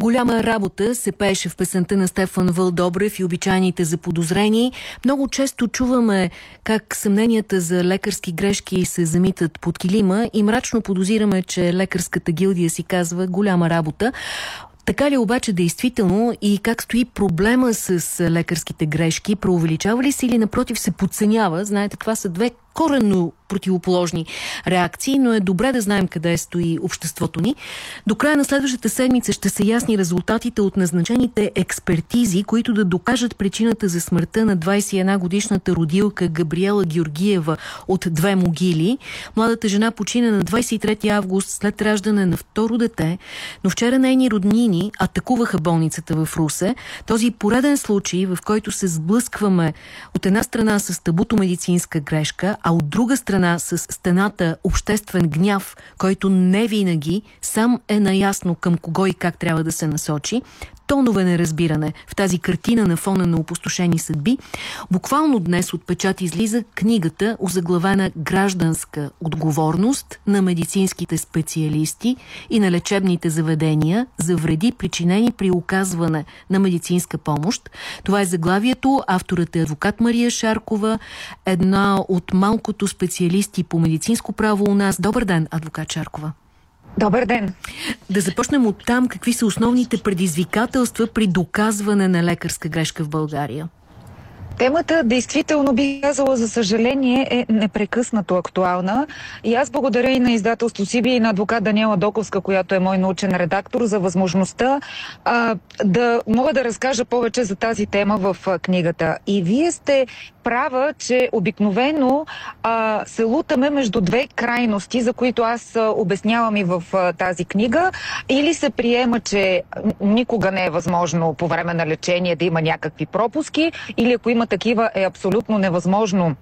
Голяма работа се пееше в песента на Стефан Вълдобрев и обичайните за подозрени. Много често чуваме как съмненията за лекарски грешки се замитат под килима и мрачно подозираме, че лекарската гилдия си казва голяма работа. Така ли обаче действително и как стои проблема с лекарските грешки? Проувеличава ли се или напротив се подценява? Знаете, това са две коренно противоположни реакции, но е добре да знаем къде стои обществото ни. До края на следващата седмица ще са ясни резултатите от назначените експертизи, които да докажат причината за смъртта на 21-годишната родилка Габриела Георгиева от две могили. Младата жена почина на 23 август след раждане на второ дете, но вчера нейни роднини атакуваха болницата в Русе. Този пореден случай, в който се сблъскваме от една страна с табуто медицинска грешка, а от друга страна с стената обществен гняв, който не винаги сам е наясно към кого и как трябва да се насочи, тонове неразбиране в тази картина на фона на опустошени съдби. Буквално днес от печат излиза книгата, озаглавена гражданска отговорност на медицинските специалисти и на лечебните заведения за вреди, причинени при оказване на медицинска помощ. Това е заглавието. Авторът е адвокат Мария Шаркова, една от малкото специалисти по медицинско право у нас. Добър ден, адвокат Шаркова. Добър ден! Да започнем от там. Какви са основните предизвикателства при доказване на лекарска грешка в България? Темата, действително бих казала, за съжаление, е непрекъснато актуална. И аз благодаря и на издателство Сиби и на адвокат Даниела Доковска, която е мой научен редактор, за възможността а, да мога да разкажа повече за тази тема в а, книгата. И вие сте права, че обикновено а, се лутаме между две крайности, за които аз а, обяснявам и в а, тази книга. Или се приема, че никога не е възможно по време на лечение да има някакви пропуски, или ако има такива, е абсолютно невъзможно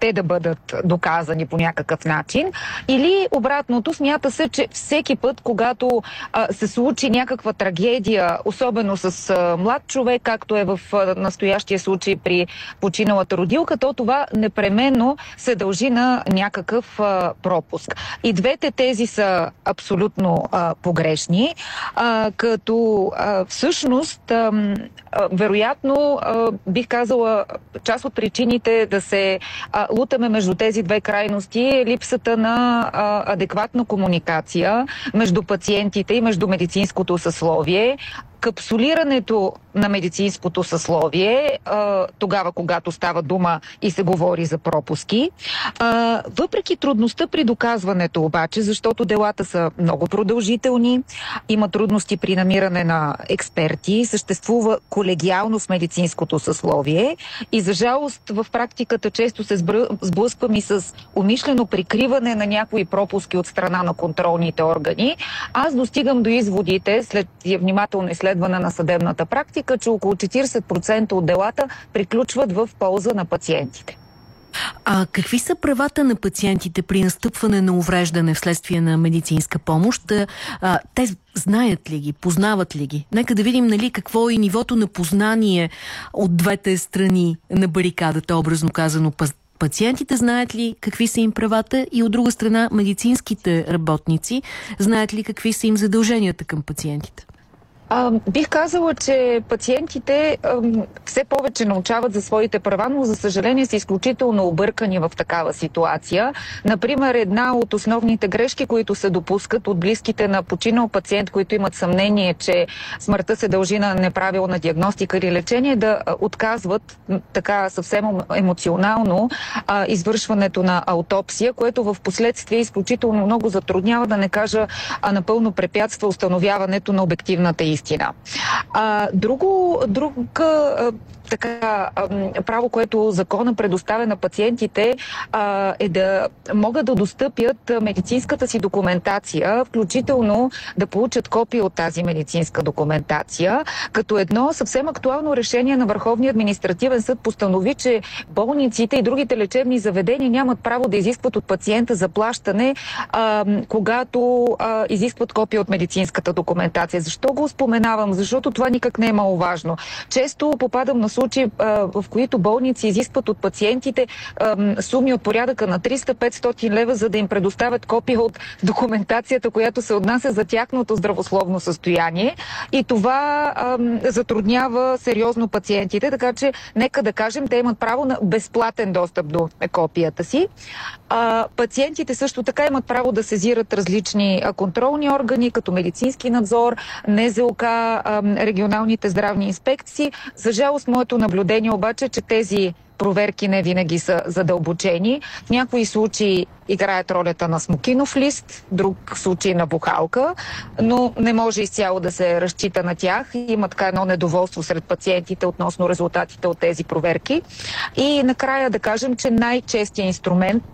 те да бъдат доказани по някакъв начин. Или обратното, смята се, че всеки път, когато а, се случи някаква трагедия, особено с а, млад човек, както е в а, настоящия случай при починалата родилка, то това непременно се дължи на някакъв а, пропуск. И двете тези са абсолютно а, погрешни, а, като а, всъщност, а, а, вероятно, а, бих казала, част от причините да се а, лутаме между тези две крайности е липсата на а, адекватна комуникация между пациентите и между медицинското съсловие, капсулирането на медицинското съсловие, а, тогава когато става дума и се говори за пропуски. А, въпреки трудността при доказването обаче, защото делата са много продължителни, има трудности при намиране на експерти, съществува колегиално в медицинското съсловие и за жалост в практиката често се сблъсквам и с умишлено прикриване на някои пропуски от страна на контролните органи. Аз достигам до изводите след внимателно изследване изследване на съдебната практика, че около 40% от делата приключват в полза на пациентите. А какви са правата на пациентите при настъпване на увреждане вследствие на медицинска помощ? А, те знаят ли ги, познават ли ги? Нека да видим нали, какво е нивото на познание от двете страни на барикадата, образно казано Пациентите знаят ли какви са им правата и от друга страна медицинските работници знаят ли какви са им задълженията към пациентите? А, бих казала, че пациентите а, все повече научават за своите права, но за съжаление са изключително объркани в такава ситуация. Например, една от основните грешки, които се допускат от близките на починал пациент, които имат съмнение, че смъртта се дължи на неправилна диагностика или лечение, да отказват така съвсем емоционално а, извършването на аутопсия, което в последствие изключително много затруднява, да не кажа, а напълно препятства установяването на обективната истина истина. А, друго, друг така право, което закона предоставя на пациентите, е да могат да достъпят медицинската си документация, включително да получат копия от тази медицинска документация, като едно съвсем актуално решение на Върховния административен съд постанови, че болниците и другите лечебни заведения нямат право да изискват от пациента заплащане, а, когато изискват копия от медицинската документация. Защо го споменавам? Защото това никак не е маловажно. Често попадам на случаи, в които болници изискват от пациентите суми от порядъка на 300-500 лева, за да им предоставят копия от документацията, която се отнася за тяхното здравословно състояние. И това затруднява сериозно пациентите, така че нека да кажем, те имат право на безплатен достъп до копията си. пациентите също така имат право да сезират различни контролни органи, като медицински надзор, НЗОК, регионалните здравни инспекции. За жалост, моето наблюдение обаче че тези проверки не винаги са задълбочени. В някои случаи играят ролята на смокинов лист, друг случай на бухалка, но не може изцяло да се разчита на тях. Има така едно недоволство сред пациентите относно резултатите от тези проверки. И накрая да кажем, че най-честият инструмент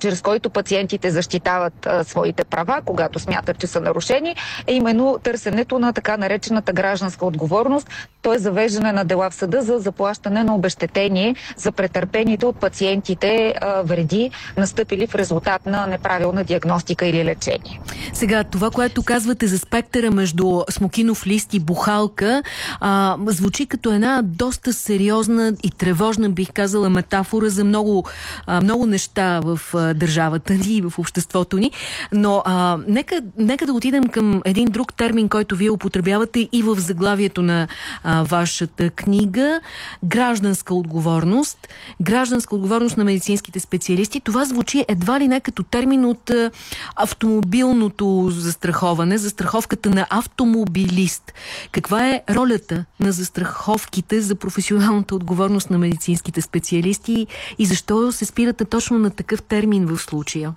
чрез който пациентите защитават своите права, когато смятат, че са нарушени, е именно търсенето на така наречената гражданска отговорност, т.е. завеждане на дела в съда за заплащане на обещетение за претърпените от пациентите вреди, настъпили в резултат на неправилна диагностика или лечение. Сега, това, което казвате за спектъра между смокинов лист и бухалка, а, звучи като една доста сериозна и тревожна, бих казала, метафора за много, а, много неща в държавата ни и в обществото ни. Но а, нека, нека да отидем към един друг термин, който вие употребявате и в заглавието на а, вашата книга. Гражданска отговорност. Гражданска отговорност на медицинските специалисти. Това звучи едва ли не като термин от а, автомобилното застраховане, застраховката на автомобилист. Каква е ролята на застраховките за професионалната отговорност на медицинските специалисти и защо се спирате точно на такъв термин термин в случая?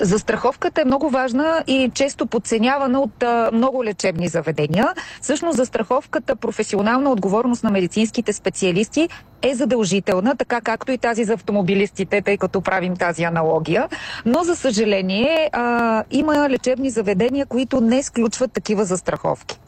Застраховката е много важна и често подценявана от а, много лечебни заведения. Всъщност застраховката професионална отговорност на медицинските специалисти е задължителна, така както и тази за автомобилистите, тъй като правим тази аналогия. Но, за съжаление, а, има лечебни заведения, които не сключват такива застраховки.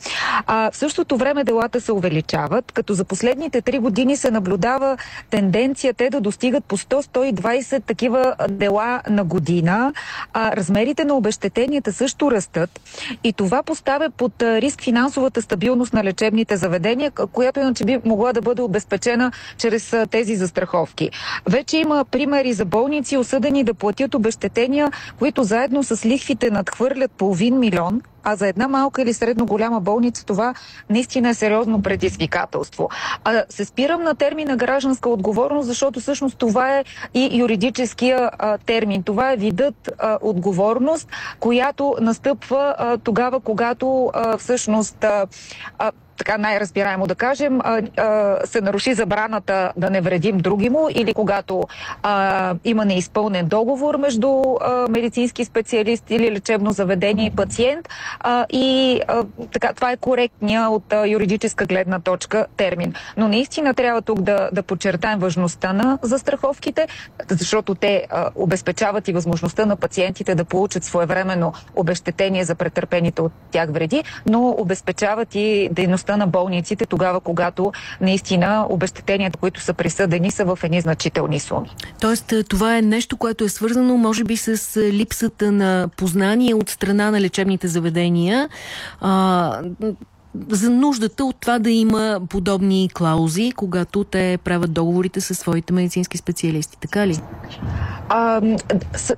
А, в същото време делата се увеличават, като за последните три години се наблюдава тенденция те да достигат по 100-120 такива дела на година. А, размерите на обещетенията също растат и това поставя под риск финансовата стабилност на лечебните заведения, която иначе би могла да бъде обезпечена чрез тези застраховки. Вече има примери за болници, осъдени да платят обещетения, които заедно с лихвите надхвърлят половин милион, а за една малка или средно голяма болница това наистина е сериозно предизвикателство. А се спирам на термина гражданска отговорност, защото всъщност това е и юридическия а, термин. Това е видът а, отговорност, която настъпва а, тогава, когато а, всъщност а, така най-разбираемо да кажем, а, а, се наруши забраната да не вредим други му или когато а, има неизпълнен договор между а, медицински специалист или лечебно заведение и пациент. А, и а, така, това е коректния от а, юридическа гледна точка термин. Но наистина трябва тук да, да подчертаем важността на застраховките, защото те а, обезпечават и възможността на пациентите да получат своевременно обещетение за претърпените от тях вреди, но обезпечават и дейността дейността на болниците тогава, когато наистина обещетенията, които са присъдени, са в едни значителни суми. Тоест е, това е нещо, което е свързано може би с е, липсата на познание от страна на лечебните заведения. За нуждата от това да има подобни клаузи, когато те правят договорите със своите медицински специалисти. Така ли? А,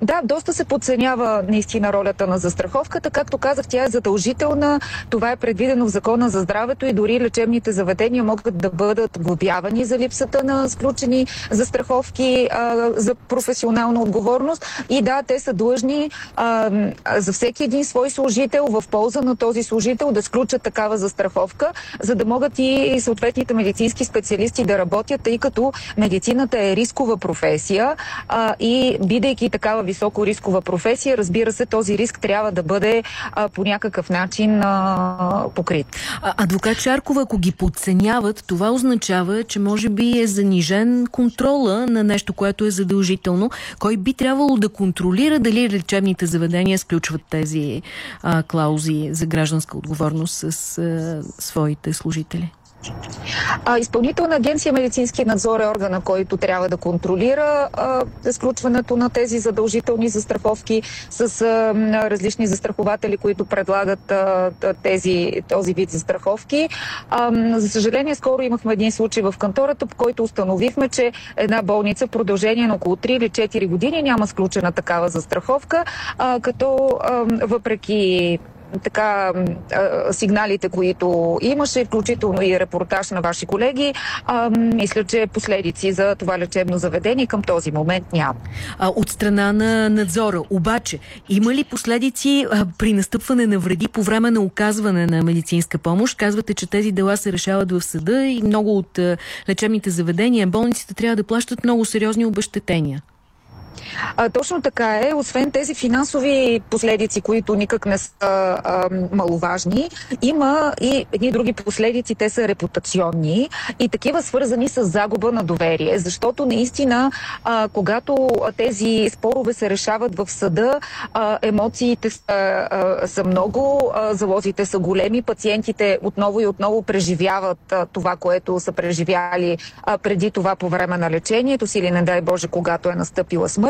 да, доста се подценява наистина ролята на застраховката. Както казах, тя е задължителна. Това е предвидено в закона за здравето и дори лечебните заведения могат да бъдат глобявани за липсата на сключени застраховки а, за професионална отговорност. И да, те са длъжни а, за всеки един свой служител в полза на този служител да сключат такава застраховка, за да могат и съответните медицински специалисти да работят, тъй като медицината е рискова професия а, и бидейки такава високо рискова професия, разбира се, този риск трябва да бъде а, по някакъв начин а, покрит. Адвокат Шаркова, ако ги подценяват, това означава, че може би е занижен контрола на нещо, което е задължително. Кой би трябвало да контролира дали лечебните заведения сключват тези а, клаузи за гражданска отговорност с а, своите служители? Изпълнителна агенция медицински надзор е органа, който трябва да контролира а, сключването на тези задължителни застраховки с а, различни застрахователи, които предлагат а, тези, този вид застраховки. А, за съжаление, скоро имахме един случай в кантората, по който установихме, че една болница в продължение на около 3 или 4 години няма сключена такава застраховка, а, като а, въпреки така сигналите, които имаше, включително и репортаж на ваши колеги, мисля, че последици за това лечебно заведение към този момент няма. А, от страна на надзора, обаче, има ли последици при настъпване на вреди по време на оказване на медицинска помощ? Казвате, че тези дела се решават в съда и много от лечебните заведения, болниците трябва да плащат много сериозни обещетения. А, точно така е. Освен тези финансови последици, които никак не са а, маловажни, има и едни други последици. Те са репутационни и такива свързани с загуба на доверие. Защото наистина, а, когато тези спорове се решават в съда, а, емоциите са, а, са много, а, залозите са големи, пациентите отново и отново преживяват а, това, което са преживяли а, преди това по време на лечението си или не дай Боже, когато е настъпила смърт.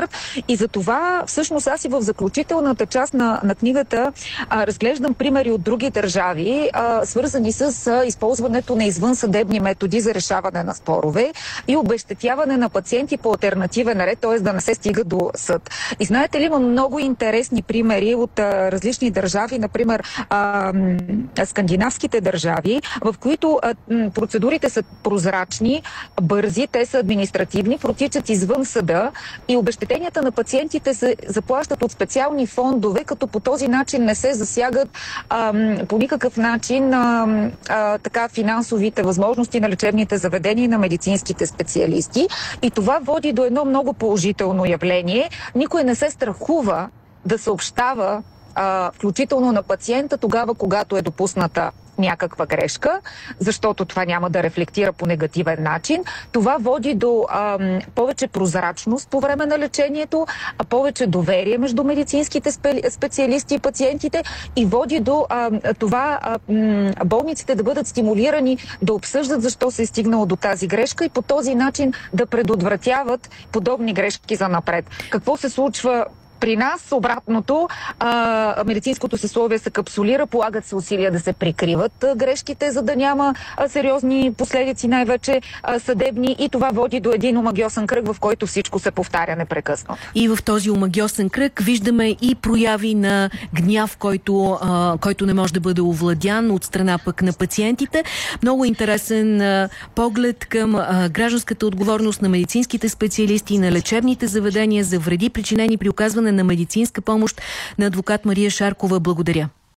И за това всъщност аз и в заключителната част на, на книгата а, разглеждам примери от други държави, а, свързани с а, използването на извънсъдебни методи за решаване на спорове и обещетяване на пациенти по альтернативен ред, т.е. да не се стига до съд. И знаете ли, има много интересни примери от а, различни държави, например а, скандинавските държави, в които а, процедурите са прозрачни, бързи, те са административни, протичат извън съда и обещетението Обезщетенията на пациентите се заплащат от специални фондове, като по този начин не се засягат а, по никакъв начин а, а, така финансовите възможности на лечебните заведения и на медицинските специалисти. И това води до едно много положително явление. Никой не се страхува да съобщава включително на пациента тогава, когато е допусната някаква грешка, защото това няма да рефлектира по негативен начин. Това води до а, повече прозрачност по време на лечението, а повече доверие между медицинските специалисти и пациентите и води до а, това а, болниците да бъдат стимулирани да обсъждат защо се е стигнало до тази грешка и по този начин да предотвратяват подобни грешки за напред. Какво се случва при нас обратното, а, медицинското съсловие се капсулира, полагат се усилия да се прикриват грешките, за да няма сериозни последици, най-вече съдебни и това води до един омагиосен кръг, в който всичко се повтаря непрекъснато. И в този омагиосен кръг виждаме и прояви на гняв, който, а, който не може да бъде овладян от страна пък на пациентите. Много интересен а, поглед към а, гражданската отговорност на медицинските специалисти и на лечебните заведения за вреди, причинени при оказване на медицинска помощ на адвокат Мария Шаркова. Благодаря.